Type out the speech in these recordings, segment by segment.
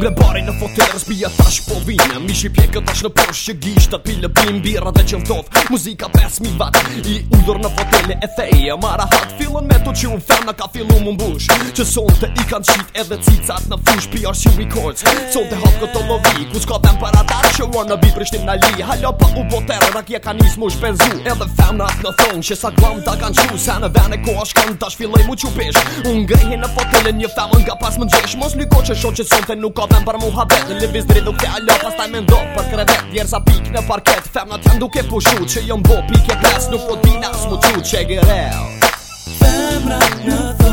ngre bari në fotel Spija tash po vina Mi shqipje kjo tash në posh që gisht Atë pilë birra dhe që vdov Muzika 5.000 vat I udor në fotele e theje mara hat fillon me të që unë fena ka fillu më mbush Që sonë të i kanë qit edhe cicat në fush PR records Sonë të hapë këtë lovi Ku s'ka dhe më para ta që uar në bibri në li Halo pa u botere rak je ka njës mu shpenzu Edhe fena atë në thonë që sa glam ta kanë qu Se në vene ko a shkën tash fillej mu qupish Unë grehi pas më gjesh Mos lyko që shoqet sonë nuk ka Nëmë për muhabet Në libis dridu këtë alop A s'taj më ndok për krevet Djerës a pik në parket Fem në të nduk pushut Që jë jo mbo pik e kras Nuk po tina smuqut Që e gërel Fem në të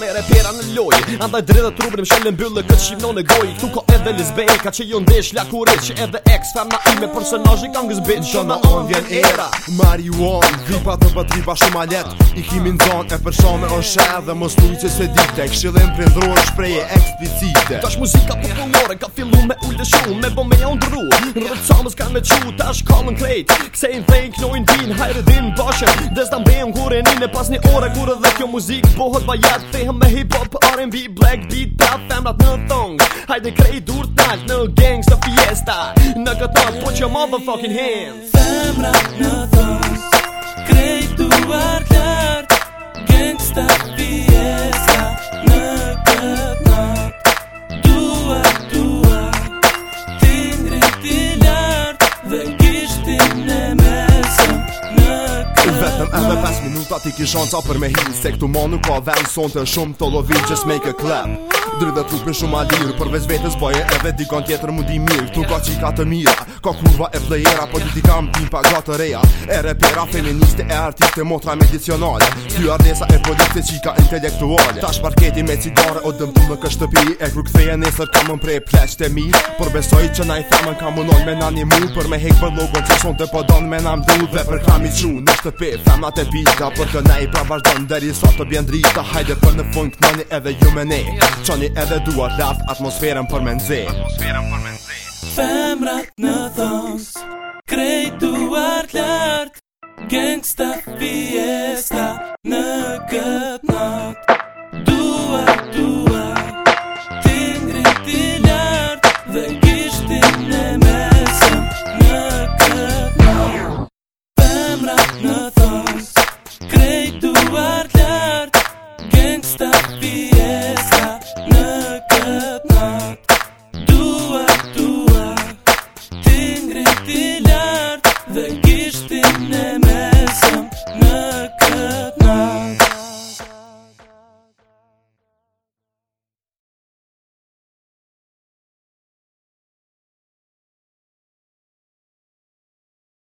me repera në loj Andaj dridhe trupin më shëllën bëllë këtë shqivno në goj Këtu ka edhe lisbej ka që ju jo ndesh lakure Që edhe ex femna ime personajë ka ngës bitch Që me on vjen era Marijuan Vipa të batriba shumë alet I kimin zon e përsham me shë Dhe mos tuj që se dite Këshillin për ndruar shpreje eksplicite Tash muzika populore ka fillu me ullë shumë Me bo me ja ndru Në ka me qu Tash kallën krejt Kse i thejn knojn din Hajrë din bashën Dhe ore kurë dhe kjo muzik Bohët bajat me hip hop, R&B, black beat Pa femrat në thong, hajde krej dur t'nalt Në gang, së fiesta, në këtë nalt Po që motherfucking hands Femrat në thong vetëm edhe 5 minuta ti ki shanca për me hi Se këtu ma nuk ka vend sonte shumë të lovin just make a clap Drita dhe trupin shumë Për vez vetës boje edhe dikon tjetër mundi mirë Tu ka qika të mira Ka kurva e flejera Po ti kam tim pa gjatë reja E repera feministe e artiste motra medicionale Ty ardesa e politi qika intelektuale Tash parketi me cigare o dëmtu në kështë E kru këtheje nesër kam më prej pleç të mi Por besoj që na i thamën kam më me nani mu Për me hek për logon që son të podon me nam dhu Dhe për kam i qu në shtë pi të pita për të i pra vazhdon Deri sot Hajde ë abaduvat lart atmosferën për mend ze atmosferën për mend ze femra kënaqës krijto art lart gangster vi